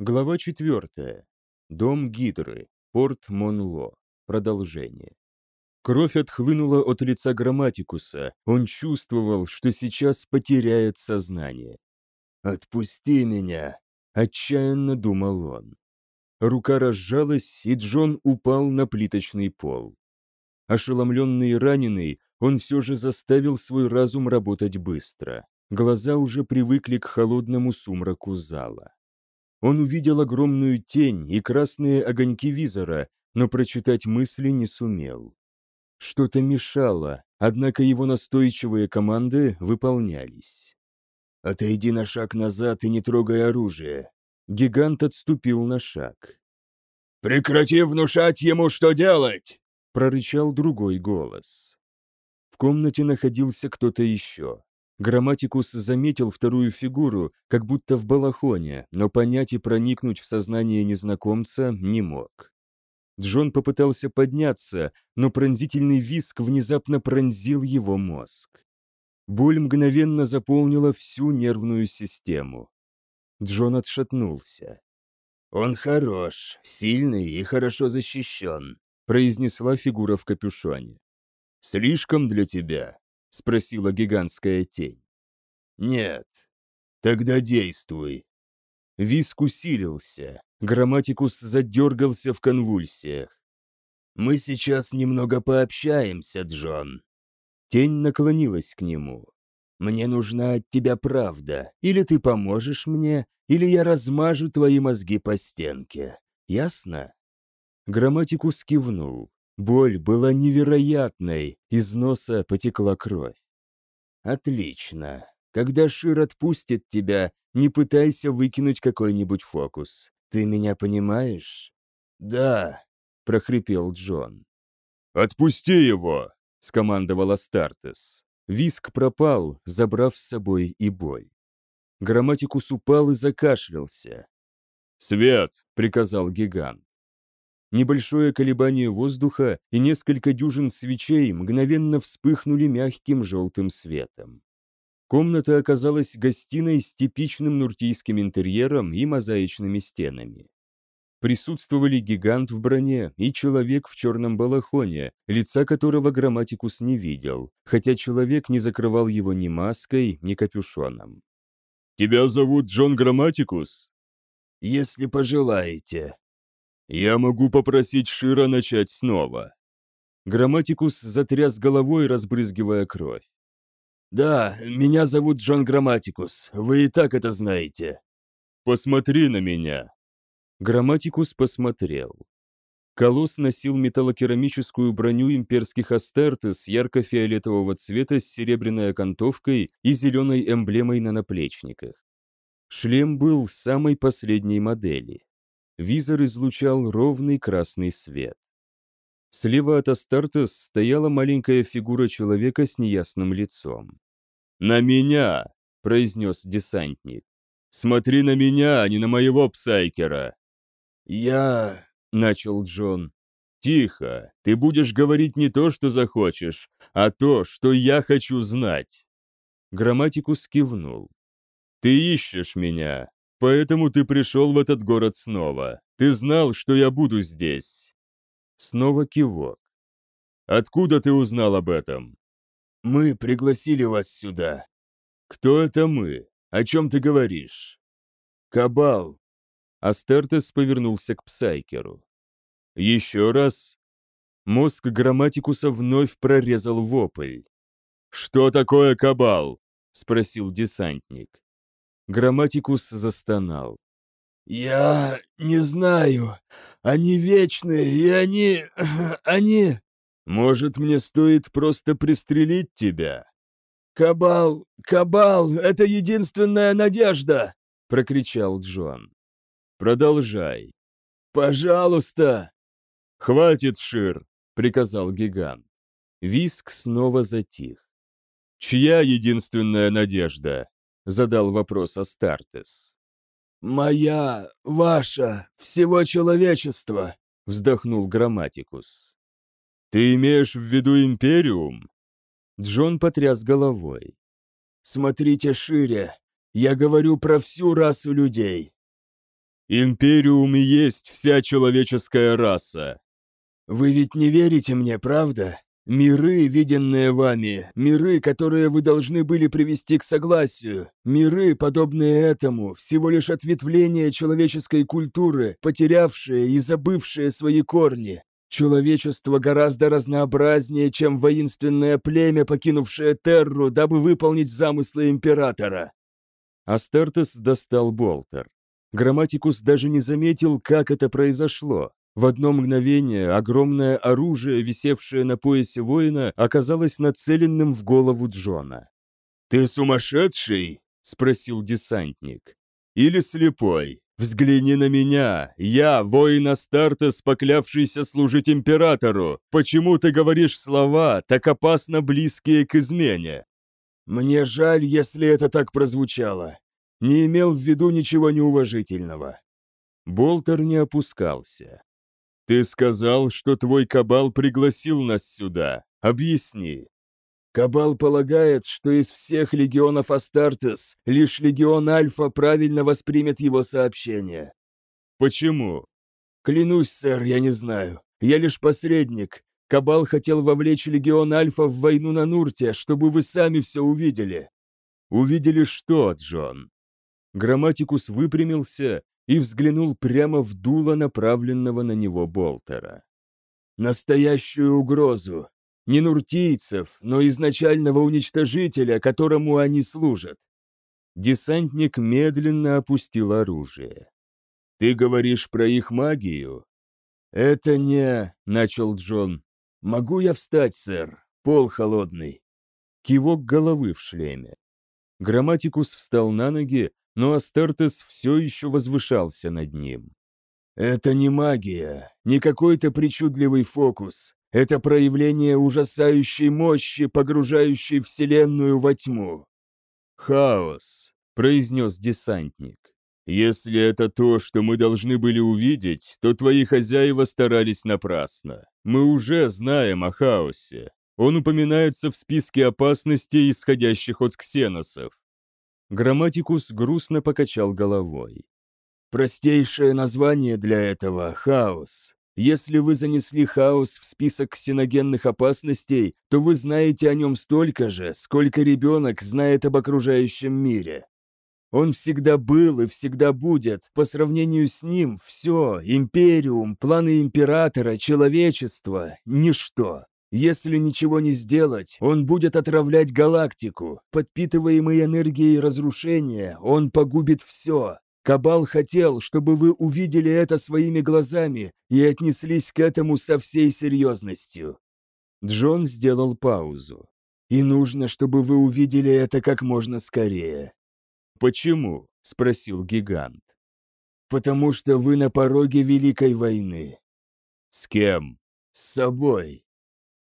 Глава 4. Дом Гидры. Порт Монло. Продолжение. Кровь отхлынула от лица Грамматикуса. Он чувствовал, что сейчас потеряет сознание. «Отпусти меня!» – отчаянно думал он. Рука разжалась, и Джон упал на плиточный пол. Ошеломленный и раненый, он все же заставил свой разум работать быстро. Глаза уже привыкли к холодному сумраку зала. Он увидел огромную тень и красные огоньки визора, но прочитать мысли не сумел. Что-то мешало, однако его настойчивые команды выполнялись. «Отойди на шаг назад и не трогай оружие». Гигант отступил на шаг. «Прекрати внушать ему, что делать!» — прорычал другой голос. В комнате находился кто-то еще. Грамматикус заметил вторую фигуру, как будто в балахоне, но понять и проникнуть в сознание незнакомца не мог. Джон попытался подняться, но пронзительный виск внезапно пронзил его мозг. Боль мгновенно заполнила всю нервную систему. Джон отшатнулся. «Он хорош, сильный и хорошо защищен», произнесла фигура в капюшоне. «Слишком для тебя?» — спросила гигантская тень. «Нет. Тогда действуй». Виск усилился. Грамматикус задергался в конвульсиях. «Мы сейчас немного пообщаемся, Джон». Тень наклонилась к нему. «Мне нужна от тебя правда. Или ты поможешь мне, или я размажу твои мозги по стенке. Ясно?» Грамматикус кивнул. Боль была невероятной, из носа потекла кровь. «Отлично. Когда Шир отпустит тебя, не пытайся выкинуть какой-нибудь фокус. Ты меня понимаешь?» «Да», — прохрипел Джон. «Отпусти его!» — скомандовал Астартес. Виск пропал, забрав с собой и боль. Грамматикус упал и закашлялся. «Свет!» — приказал гигант. Небольшое колебание воздуха и несколько дюжин свечей мгновенно вспыхнули мягким желтым светом. Комната оказалась гостиной с типичным нуртийским интерьером и мозаичными стенами. Присутствовали гигант в броне и человек в черном балахоне, лица которого грамматикус не видел, хотя человек не закрывал его ни маской, ни капюшоном. «Тебя зовут Джон Грамматикус?» «Если пожелаете», «Я могу попросить Шира начать снова». Грамматикус затряс головой, разбрызгивая кровь. «Да, меня зовут Джон Грамматикус, вы и так это знаете». «Посмотри на меня». Грамматикус посмотрел. Колосс носил металлокерамическую броню имперских Астертес ярко-фиолетового цвета с серебряной окантовкой и зеленой эмблемой на наплечниках. Шлем был самой последней модели. Визор излучал ровный красный свет. Слева от Астартес стояла маленькая фигура человека с неясным лицом. «На меня!» – произнес десантник. «Смотри на меня, а не на моего псайкера!» «Я...» – начал Джон. «Тихо! Ты будешь говорить не то, что захочешь, а то, что я хочу знать!» Грамматикус кивнул. «Ты ищешь меня, Поэтому ты пришел в этот город снова. Ты знал, что я буду здесь. Снова кивок. Откуда ты узнал об этом? Мы пригласили вас сюда. Кто это мы? О чем ты говоришь? Кабал. Астертес повернулся к Псайкеру. Еще раз. Мозг грамматикуса вновь прорезал вопль. «Что такое кабал?» — спросил десантник. Грамматикус застонал. «Я не знаю. Они вечные, и они... они...» «Может, мне стоит просто пристрелить тебя?» «Кабал, Кабал, это единственная надежда!» — прокричал Джон. «Продолжай». «Пожалуйста!» «Хватит, Шир!» — приказал гигант. Виск снова затих. «Чья единственная надежда?» — задал вопрос Астартес. «Моя, ваша, всего человечества», — вздохнул Грамматикус. «Ты имеешь в виду Империум?» Джон потряс головой. «Смотрите шире. Я говорю про всю расу людей». Империум и есть вся человеческая раса. Вы ведь не верите мне, правда? Миры, виденные вами, миры, которые вы должны были привести к согласию, миры, подобные этому, всего лишь ответвление человеческой культуры, потерявшие и забывшие свои корни. Человечество гораздо разнообразнее, чем воинственное племя, покинувшее Терру, дабы выполнить замыслы Императора. Астартес достал болтер. Грамматикус даже не заметил, как это произошло. В одно мгновение огромное оружие, висевшее на поясе воина, оказалось нацеленным в голову Джона. «Ты сумасшедший?» — спросил десантник. «Или слепой? Взгляни на меня! Я, воин Астартес, поклявшийся служить императору! Почему ты говоришь слова, так опасно близкие к измене?» «Мне жаль, если это так прозвучало. Не имел в виду ничего неуважительного». Болтер не опускался. «Ты сказал, что твой кабал пригласил нас сюда. Объясни». Кабал полагает, что из всех легионов Астартес лишь легион Альфа правильно воспримет его сообщение. Почему? Клянусь, сэр, я не знаю. Я лишь посредник. Кабал хотел вовлечь легион Альфа в войну на Нурте, чтобы вы сами все увидели. Увидели что, Джон? Грамматикус выпрямился и взглянул прямо в дуло направленного на него болтера. «Настоящую угрозу. Не нуртийцев, но изначального уничтожителя, которому они служат». Десантник медленно опустил оружие. «Ты говоришь про их магию?» «Это не...» — начал Джон. «Могу я встать, сэр? Пол холодный». Кивок головы в шлеме. Грамматикус встал на ноги, но Астартес все еще возвышался над ним. «Это не магия, не какой-то причудливый фокус. Это проявление ужасающей мощи, погружающей Вселенную во тьму». «Хаос», — произнес десантник. «Если это то, что мы должны были увидеть, то твои хозяева старались напрасно. Мы уже знаем о хаосе. Он упоминается в списке опасностей, исходящих от ксеносов. Грамматикус грустно покачал головой. «Простейшее название для этого — хаос. Если вы занесли хаос в список ксеногенных опасностей, то вы знаете о нем столько же, сколько ребенок знает об окружающем мире. Он всегда был и всегда будет. По сравнению с ним все, империум, планы императора, человечество — ничто. Если ничего не сделать, он будет отравлять галактику. Подпитываемый энергией разрушения, он погубит все. Кабал хотел, чтобы вы увидели это своими глазами и отнеслись к этому со всей серьезностью. Джон сделал паузу. И нужно, чтобы вы увидели это как можно скорее. «Почему?» — спросил гигант. «Потому что вы на пороге Великой войны». «С кем?» «С собой».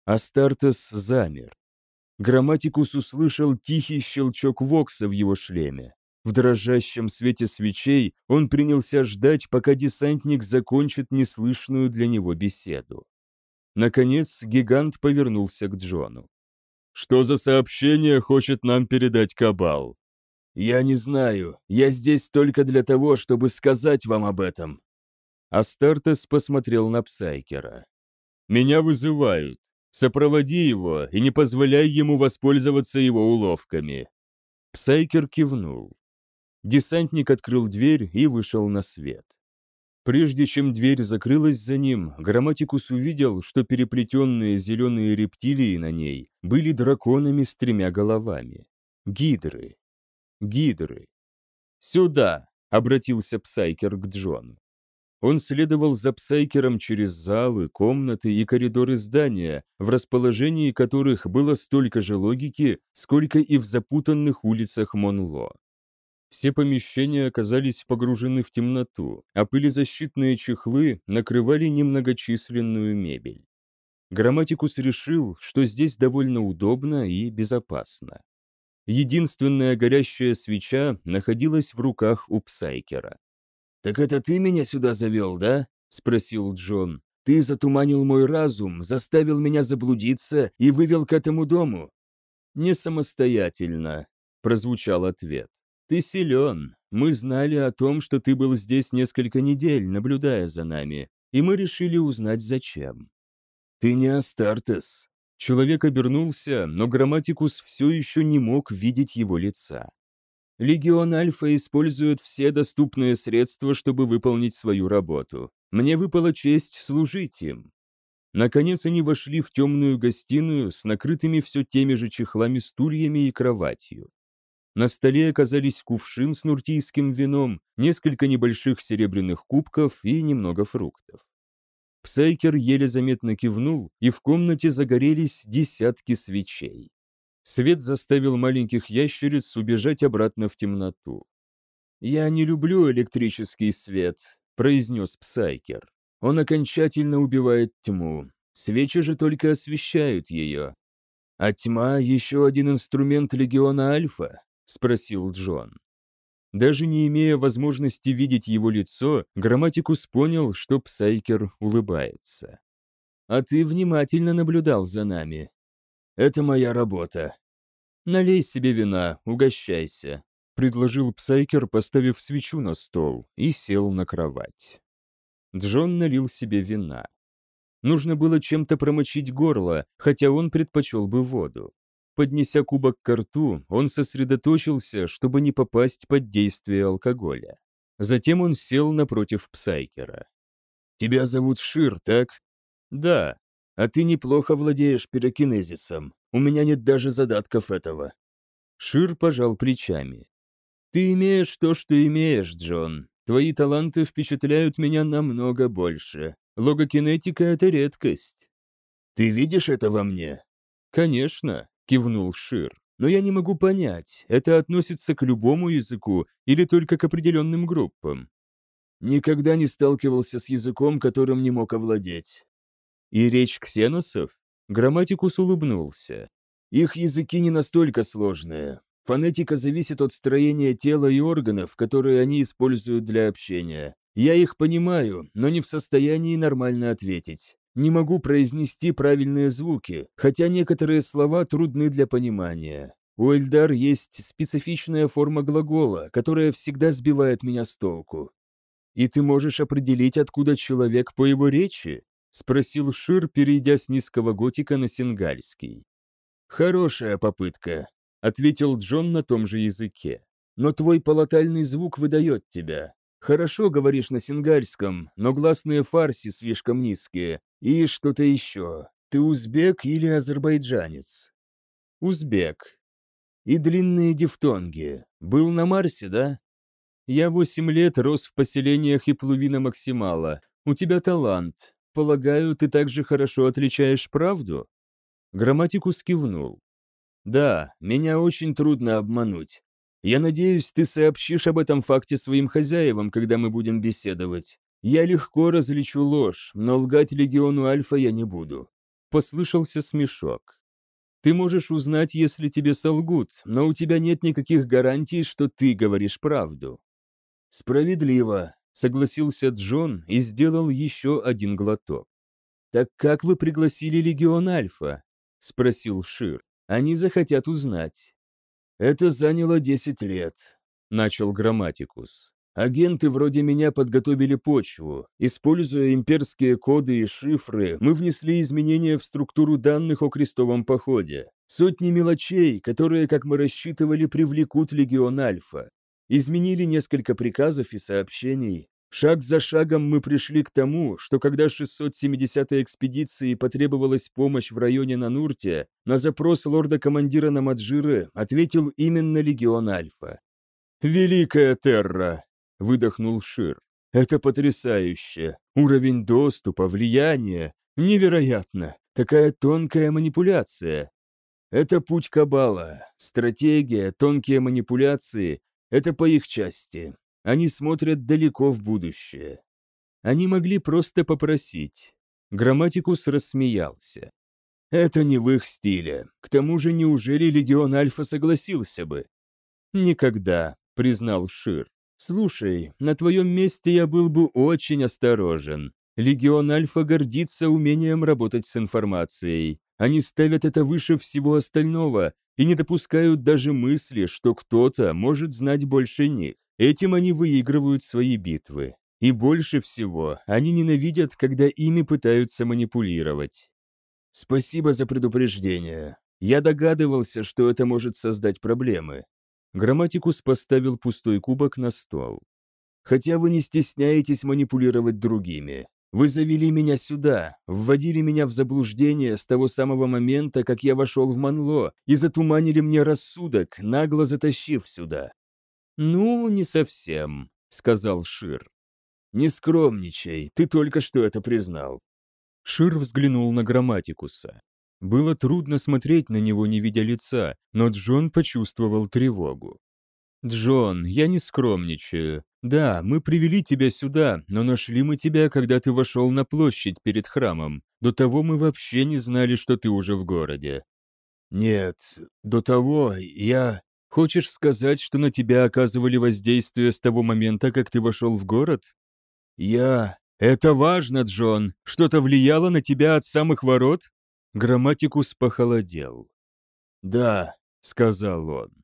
Астартес замер. Грамматикус услышал тихий щелчок вокса в его шлеме. В дрожащем свете свечей он принялся ждать, пока десантник закончит неслышную для него беседу. Наконец гигант повернулся к Джону. «Что за сообщение хочет нам передать Кабал?» «Я не знаю. Я здесь только для того, чтобы сказать вам об этом». Астартес посмотрел на Псайкера. «Меня вызывают. Сопроводи его и не позволяй ему воспользоваться его уловками». Псайкер кивнул. Десантник открыл дверь и вышел на свет. Прежде чем дверь закрылась за ним, Грамматикус увидел, что переплетенные зеленые рептилии на ней были драконами с тремя головами. Гидры. Гидры. «Сюда!» — обратился Псайкер к Джону. Он следовал за Псайкером через залы, комнаты и коридоры здания, в расположении которых было столько же логики, сколько и в запутанных улицах Монло. Все помещения оказались погружены в темноту, а пылезащитные чехлы накрывали немногочисленную мебель. Грамматикус решил, что здесь довольно удобно и безопасно. Единственная горящая свеча находилась в руках у Псайкера. «Так это ты меня сюда завел, да?» — спросил Джон. «Ты затуманил мой разум, заставил меня заблудиться и вывел к этому дому?» «Не самостоятельно», — прозвучал ответ. Ты силен. Мы знали о том, что ты был здесь несколько недель, наблюдая за нами, и мы решили узнать, зачем. Ты не Астартес. Человек обернулся, но грамматикус все еще не мог видеть его лица. Легион Альфа использует все доступные средства, чтобы выполнить свою работу. Мне выпала честь служить им. Наконец они вошли в темную гостиную с накрытыми все теми же чехлами стульями и кроватью. На столе оказались кувшин с нуртийским вином, несколько небольших серебряных кубков и немного фруктов. Псайкер еле заметно кивнул, и в комнате загорелись десятки свечей. Свет заставил маленьких ящериц убежать обратно в темноту. «Я не люблю электрический свет», — произнес Псайкер. «Он окончательно убивает тьму. Свечи же только освещают ее. А тьма — еще один инструмент Легиона Альфа. — спросил Джон. Даже не имея возможности видеть его лицо, Грамматикус понял, что Псайкер улыбается. «А ты внимательно наблюдал за нами. Это моя работа. Налей себе вина, угощайся», — предложил Псайкер, поставив свечу на стол, и сел на кровать. Джон налил себе вина. Нужно было чем-то промочить горло, хотя он предпочел бы воду. Поднеся кубок к рту, он сосредоточился, чтобы не попасть под действие алкоголя. Затем он сел напротив Псайкера. «Тебя зовут Шир, так?» «Да. А ты неплохо владеешь пирокинезисом. У меня нет даже задатков этого». Шир пожал плечами. «Ты имеешь то, что имеешь, Джон. Твои таланты впечатляют меня намного больше. Логокинетика — это редкость». «Ты видишь это во мне?» «Конечно. — кивнул Шир. «Но я не могу понять, это относится к любому языку или только к определенным группам?» «Никогда не сталкивался с языком, которым не мог овладеть». «И речь ксеносов?» Грамматикус улыбнулся. «Их языки не настолько сложные. Фонетика зависит от строения тела и органов, которые они используют для общения. Я их понимаю, но не в состоянии нормально ответить. Не могу произнести правильные звуки, хотя некоторые слова трудны для понимания. У Эльдар есть специфичная форма глагола, которая всегда сбивает меня с толку. «И ты можешь определить, откуда человек по его речи?» — спросил Шир, перейдя с низкого готика на сингальский. «Хорошая попытка», — ответил Джон на том же языке. «Но твой полотальный звук выдает тебя. Хорошо говоришь на сингальском, но гласные фарси слишком низкие. И что-то еще. Ты узбек или азербайджанец? Узбек. И длинные дифтонги. Был на Марсе, да? Я восемь лет рос в поселениях и плувина Максимала. У тебя талант. Полагаю, ты также хорошо отличаешь правду? Грамматикус кивнул. Да, меня очень трудно обмануть. Я надеюсь, ты сообщишь об этом факте своим хозяевам, когда мы будем беседовать. Я легко различу ложь, но лгать легиону Альфа я не буду. Послышался смешок. Ты можешь узнать, если тебе солгут, но у тебя нет никаких гарантий, что ты говоришь правду. Справедливо, согласился Джон и сделал еще один глоток. Так как вы пригласили легион Альфа? спросил Шир. Они захотят узнать. «Это заняло 10 лет», — начал Грамматикус. «Агенты вроде меня подготовили почву. Используя имперские коды и шифры, мы внесли изменения в структуру данных о крестовом походе. Сотни мелочей, которые, как мы рассчитывали, привлекут Легион Альфа. Изменили несколько приказов и сообщений, Шаг за шагом мы пришли к тому, что когда 670-й экспедиции потребовалась помощь в районе Нанурте, на запрос лорда-командира Намаджиры ответил именно Легион Альфа. «Великая Терра!» — выдохнул Шир. «Это потрясающе! Уровень доступа, влияния! Невероятно! Такая тонкая манипуляция! Это путь Кабала, стратегия, тонкие манипуляции — это по их части. Они смотрят далеко в будущее. Они могли просто попросить. Грамматикус рассмеялся. Это не в их стиле. К тому же, неужели Легион Альфа согласился бы? Никогда, признал Шир. Слушай, на твоем месте я был бы очень осторожен. Легион Альфа гордится умением работать с информацией. Они ставят это выше всего остального и не допускают даже мысли, что кто-то может знать больше них. Этим они выигрывают свои битвы. И больше всего они ненавидят, когда ими пытаются манипулировать. Спасибо за предупреждение. Я догадывался, что это может создать проблемы. Грамматикус поставил пустой кубок на стол. Хотя вы не стесняетесь манипулировать другими. Вы завели меня сюда, вводили меня в заблуждение с того самого момента, как я вошел в Манло, и затуманили мне рассудок, нагло затащив сюда. «Ну, не совсем», — сказал Шир. «Не скромничай, ты только что это признал». Шир взглянул на Грамматикуса. Было трудно смотреть на него, не видя лица, но Джон почувствовал тревогу. «Джон, я не скромничаю. Да, мы привели тебя сюда, но нашли мы тебя, когда ты вошел на площадь перед храмом. До того мы вообще не знали, что ты уже в городе». «Нет, до того я...» «Хочешь сказать, что на тебя оказывали воздействие с того момента, как ты вошел в город?» «Я...» «Это важно, Джон. Что-то влияло на тебя от самых ворот?» Грамматикус похолодел. «Да», — сказал он.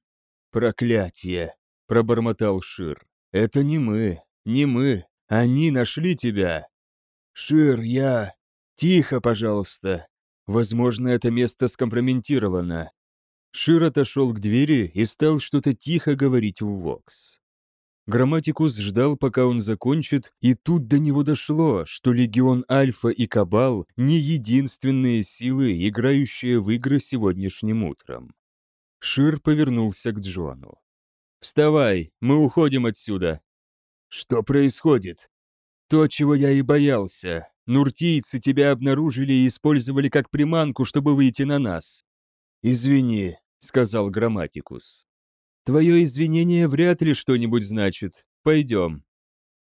«Проклятие!» — пробормотал Шир. «Это не мы, не мы. Они нашли тебя!» «Шир, я...» «Тихо, пожалуйста. Возможно, это место скомпрометировано». Шир отошел к двери и стал что-то тихо говорить в Вокс. Грамматикус ждал, пока он закончит, и тут до него дошло, что Легион Альфа и Кабал не единственные силы, играющие в игры сегодняшним утром. Шир повернулся к Джону. «Вставай, мы уходим отсюда!» «Что происходит?» «То, чего я и боялся. Нуртийцы тебя обнаружили и использовали как приманку, чтобы выйти на нас». «Извини», — сказал Грамматикус. «Твое извинение вряд ли что-нибудь значит. Пойдем».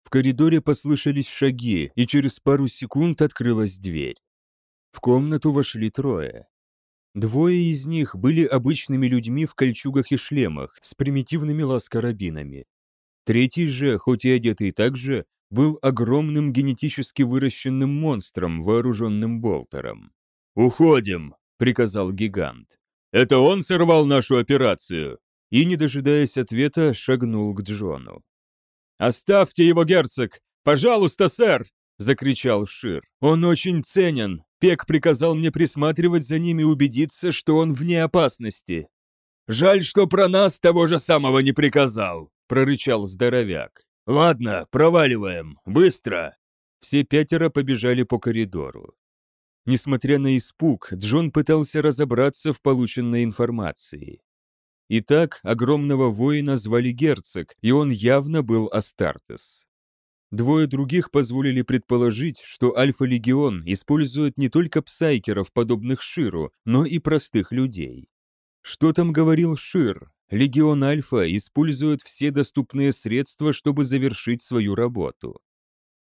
В коридоре послышались шаги, и через пару секунд открылась дверь. В комнату вошли трое. Двое из них были обычными людьми в кольчугах и шлемах с примитивными ласкарабинами. Третий же, хоть и одетый так же, был огромным генетически выращенным монстром, вооруженным болтером. «Уходим!» — приказал гигант. «Это он сорвал нашу операцию!» И, не дожидаясь ответа, шагнул к Джону. «Оставьте его, герцог! Пожалуйста, сэр!» — закричал Шир. «Он очень ценен! Пек приказал мне присматривать за ним и убедиться, что он вне опасности». «Жаль, что про нас того же самого не приказал!» — прорычал здоровяк. «Ладно, проваливаем, быстро!» Все пятеро побежали по коридору. Несмотря на испуг, Джон пытался разобраться в полученной информации. Итак, огромного воина звали герцог, и он явно был Астартес. Двое других позволили предположить, что Альфа-легион использует не только псайкеров, подобных Ширу, но и простых людей. Что там говорил Шир? Легион Альфа использует все доступные средства, чтобы завершить свою работу.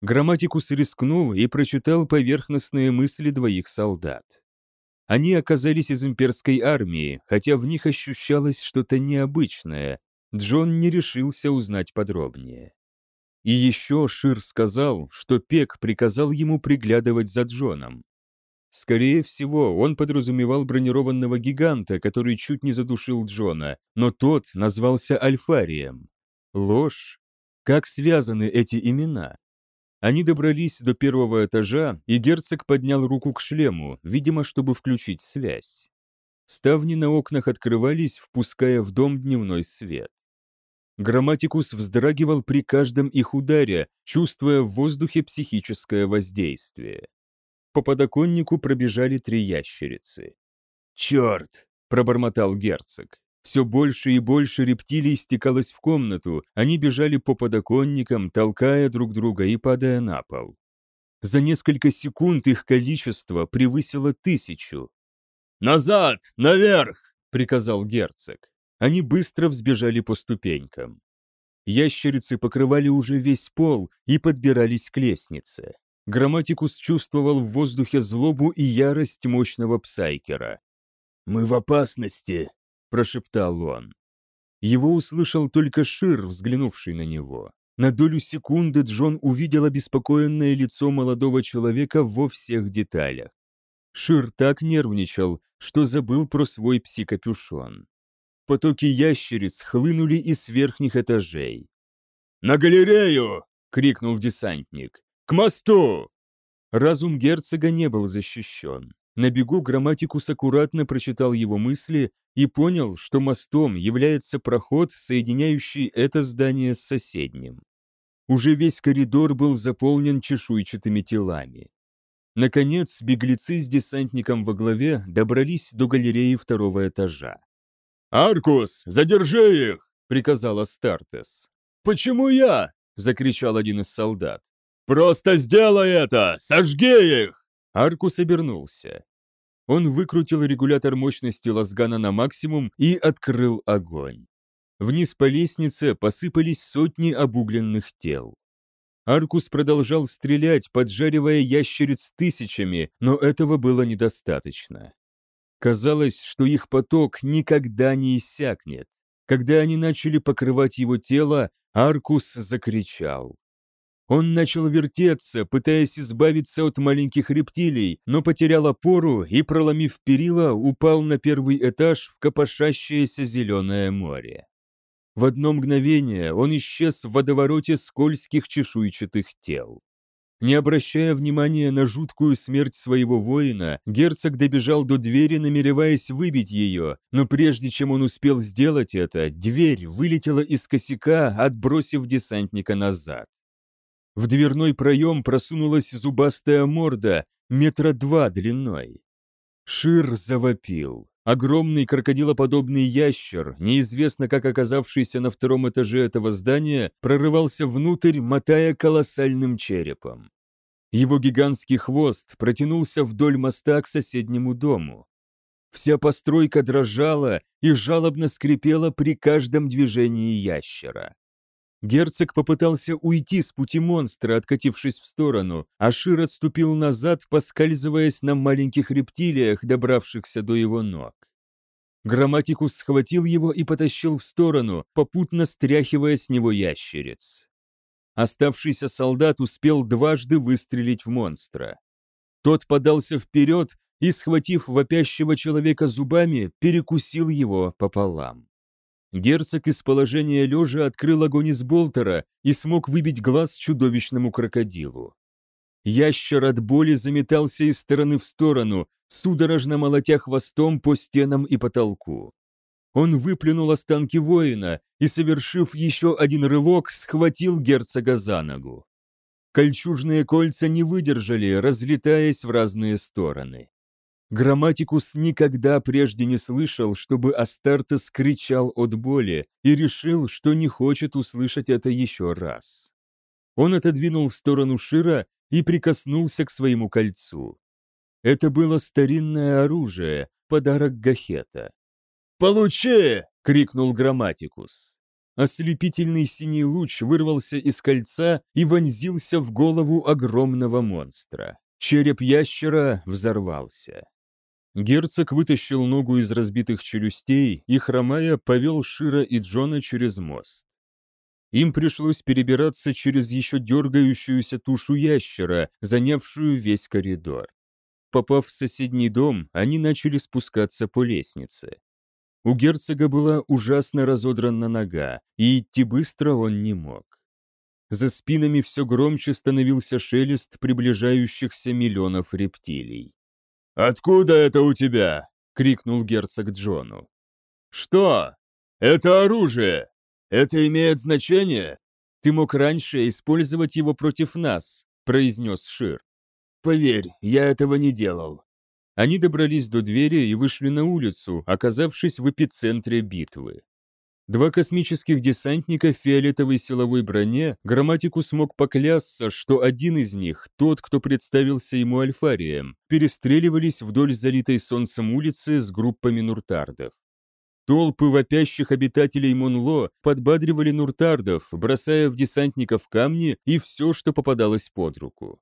Грамматикус рискнул и прочитал поверхностные мысли двоих солдат. Они оказались из имперской армии, хотя в них ощущалось что-то необычное. Джон не решился узнать подробнее. И еще Шир сказал, что Пек приказал ему приглядывать за Джоном. Скорее всего, он подразумевал бронированного гиганта, который чуть не задушил Джона, но тот назвался Альфарием. Ложь. Как связаны эти имена? Они добрались до первого этажа, и герцог поднял руку к шлему, видимо, чтобы включить связь. Ставни на окнах открывались, впуская в дом дневной свет. Грамматикус вздрагивал при каждом их ударе, чувствуя в воздухе психическое воздействие. По подоконнику пробежали три ящерицы. «Черт!» – пробормотал герцог. Все больше и больше рептилий стекалось в комнату, они бежали по подоконникам, толкая друг друга и падая на пол. За несколько секунд их количество превысило тысячу. «Назад! Наверх!» — приказал герцог. Они быстро взбежали по ступенькам. Ящерицы покрывали уже весь пол и подбирались к лестнице. Грамматикус чувствовал в воздухе злобу и ярость мощного псайкера. «Мы в опасности», прошептал он. Его услышал только Шир, взглянувший на него. На долю секунды Джон увидел обеспокоенное лицо молодого человека во всех деталях. Шир так нервничал, что забыл про свой пси-капюшон. Потоки ящериц хлынули из верхних этажей. «На галерею!» — крикнул десантник. «К мосту!» Разум герцога не был защищен. На бегу грамматикус аккуратно прочитал его мысли и понял, что мостом является проход, соединяющий это здание с соседним. Уже весь коридор был заполнен чешуйчатыми телами. Наконец, беглецы с десантником во главе добрались до галереи второго этажа. «Аркус, задержи их!» — приказал Астартес. «Почему я?» — закричал один из солдат. «Просто сделай это! Сожги их!» Аркус обернулся. Он выкрутил регулятор мощности лазгана на максимум и открыл огонь. Вниз по лестнице посыпались сотни обугленных тел. Аркус продолжал стрелять, поджаривая ящериц тысячами, но этого было недостаточно. Казалось, что их поток никогда не иссякнет. Когда они начали покрывать его тело, Аркус закричал. Он начал вертеться, пытаясь избавиться от маленьких рептилий, но потерял опору и, проломив перила, упал на первый этаж в копошащееся зеленое море. В одно мгновение он исчез в водовороте скользких чешуйчатых тел. Не обращая внимания на жуткую смерть своего воина, герцог добежал до двери, намереваясь выбить ее, но прежде чем он успел сделать это, дверь вылетела из косяка, отбросив десантника назад. В дверной проем просунулась зубастая морда, метра два длиной. Шир завопил. Огромный крокодилоподобный ящер, неизвестно как оказавшийся на втором этаже этого здания, прорывался внутрь, мотая колоссальным черепом. Его гигантский хвост протянулся вдоль моста к соседнему дому. Вся постройка дрожала и жалобно скрипела при каждом движении ящера. Герцог попытался уйти с пути монстра, откатившись в сторону, а Шир отступил назад, поскальзываясь на маленьких рептилиях, добравшихся до его ног. Грамматикус схватил его и потащил в сторону, попутно стряхивая с него ящериц. Оставшийся солдат успел дважды выстрелить в монстра. Тот подался вперед и, схватив вопящего человека зубами, перекусил его пополам. Герцог из положения лежа открыл огонь из болтера и смог выбить глаз чудовищному крокодилу. Ящер от боли заметался из стороны в сторону, судорожно молотя хвостом по стенам и потолку. Он выплюнул останки воина и, совершив еще один рывок, схватил герцога за ногу. Кольчужные кольца не выдержали, разлетаясь в разные стороны. Грамматикус никогда прежде не слышал, чтобы Астартес кричал от боли и решил, что не хочет услышать это еще раз. Он отодвинул в сторону Шира и прикоснулся к своему кольцу. Это было старинное оружие, подарок Гахета. «Получи!» — крикнул Грамматикус. Ослепительный синий луч вырвался из кольца и вонзился в голову огромного монстра. Череп ящера взорвался. Герцог вытащил ногу из разбитых челюстей и, хромая, повел Шира и Джона через мост. Им пришлось перебираться через еще дергающуюся тушу ящера, занявшую весь коридор. Попав в соседний дом, они начали спускаться по лестнице. У герцога была ужасно разодрана нога, и идти быстро он не мог. За спинами все громче становился шелест приближающихся миллионов рептилий. «Откуда это у тебя?» — крикнул герцог Джону. «Что? Это оружие! Это имеет значение?» «Ты мог раньше использовать его против нас», — произнес Шир. «Поверь, я этого не делал». Они добрались до двери и вышли на улицу, оказавшись в эпицентре битвы. Два космических десантника в фиолетовой силовой броне, грамматику смог поклясться, что один из них, тот, кто представился ему альфарием, перестреливались вдоль залитой солнцем улицы с группами нуртардов. Толпы вопящих обитателей Монло подбадривали нуртардов, бросая в десантников камни и все, что попадалось под руку.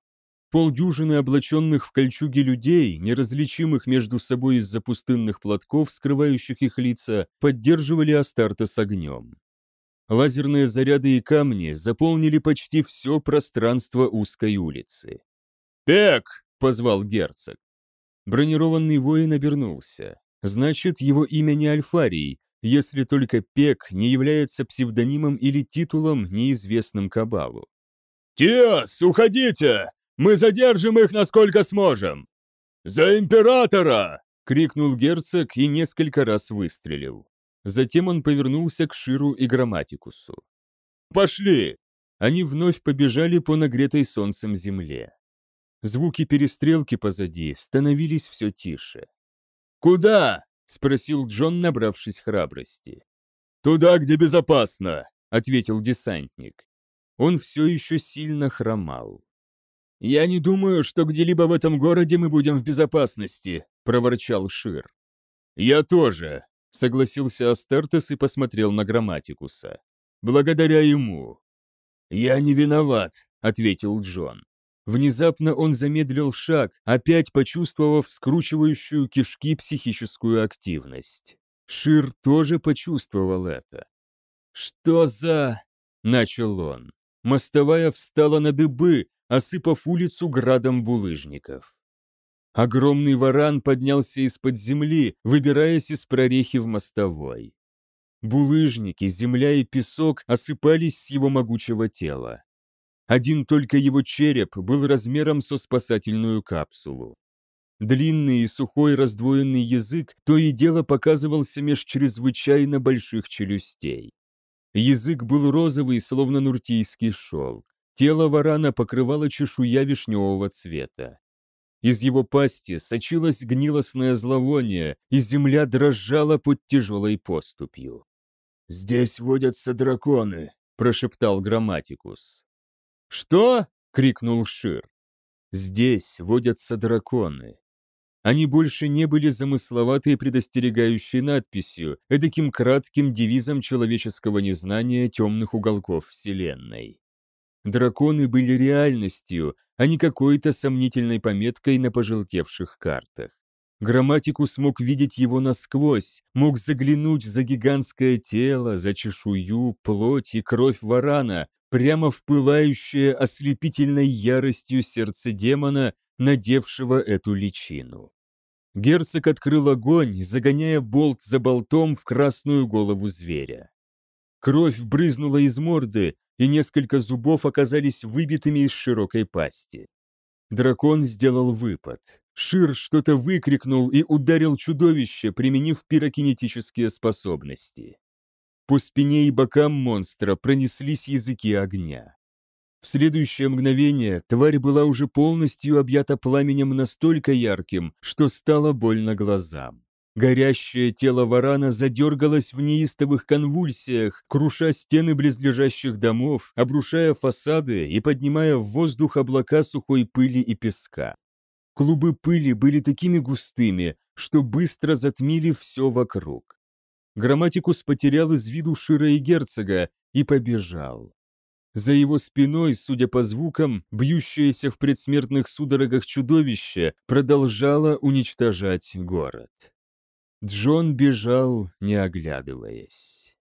Полдюжины облаченных в кольчуги людей, неразличимых между собой из-за пустынных платков, скрывающих их лица, поддерживали Астарта с огнем. Лазерные заряды и камни заполнили почти все пространство узкой улицы. «Пек!» — позвал герцог. Бронированный воин обернулся. Значит, его имя не Альфарий, если только Пек не является псевдонимом или титулом, неизвестным Кабалу. «Тиас, уходите! Мы задержим их, насколько сможем!» «За императора!» — крикнул герцог и несколько раз выстрелил. Затем он повернулся к Ширу и Грамматикусу. «Пошли!» Они вновь побежали по нагретой солнцем земле. Звуки перестрелки позади становились все тише. «Куда?» — спросил Джон, набравшись храбрости. «Туда, где безопасно», — ответил десантник. Он все еще сильно хромал. «Я не думаю, что где-либо в этом городе мы будем в безопасности», — проворчал Шир. «Я тоже», — согласился Астертес и посмотрел на Грамматикуса. «Благодаря ему». «Я не виноват», — ответил Джон. Внезапно он замедлил шаг, опять почувствовав скручивающую кишки психическую активность. Шир тоже почувствовал это. «Что за...» — начал он. Мостовая встала на дыбы, осыпав улицу градом булыжников. Огромный варан поднялся из-под земли, выбираясь из прорехи в мостовой. Булыжники, земля и песок осыпались с его могучего тела. Один только его череп был размером со спасательную капсулу. Длинный и сухой раздвоенный язык то и дело показывался меж чрезвычайно больших челюстей. Язык был розовый, словно нуртийский шелк. Тело варана покрывало чешуя вишневого цвета. Из его пасти сочилось гнилостное зловоние, и земля дрожала под тяжелой поступью. «Здесь водятся драконы», — прошептал Грамматикус. «Что?» — крикнул Шир. «Здесь водятся драконы». Они больше не были замысловатой предостерегающей надписью, эдаким кратким девизом человеческого незнания темных уголков Вселенной. Драконы были реальностью, а не какой-то сомнительной пометкой на пожелтевших картах. Грамматику смог видеть его насквозь, мог заглянуть за гигантское тело, за чешую, плоть и кровь варана, прямо в пылающее ослепительной яростью сердце демона, надевшего эту личину. Герцог открыл огонь, загоняя болт за болтом в красную голову зверя. Кровь брызнула из морды, и несколько зубов оказались выбитыми из широкой пасти. Дракон сделал выпад. Шир что-то выкрикнул и ударил чудовище, применив пирокинетические способности. По спине и бокам монстра пронеслись языки огня. В следующее мгновение тварь была уже полностью объята пламенем настолько ярким, что стало больно глазам. Горящее тело варана задергалось в неистовых конвульсиях, круша стены близлежащих домов, обрушая фасады и поднимая в воздух облака сухой пыли и песка. Клубы пыли были такими густыми, что быстро затмили все вокруг. Грамматикус потерял из виду Шира и герцога и побежал. За его спиной, судя по звукам, бьющееся в предсмертных судорогах чудовище продолжало уничтожать город. Джон бежал, не оглядываясь.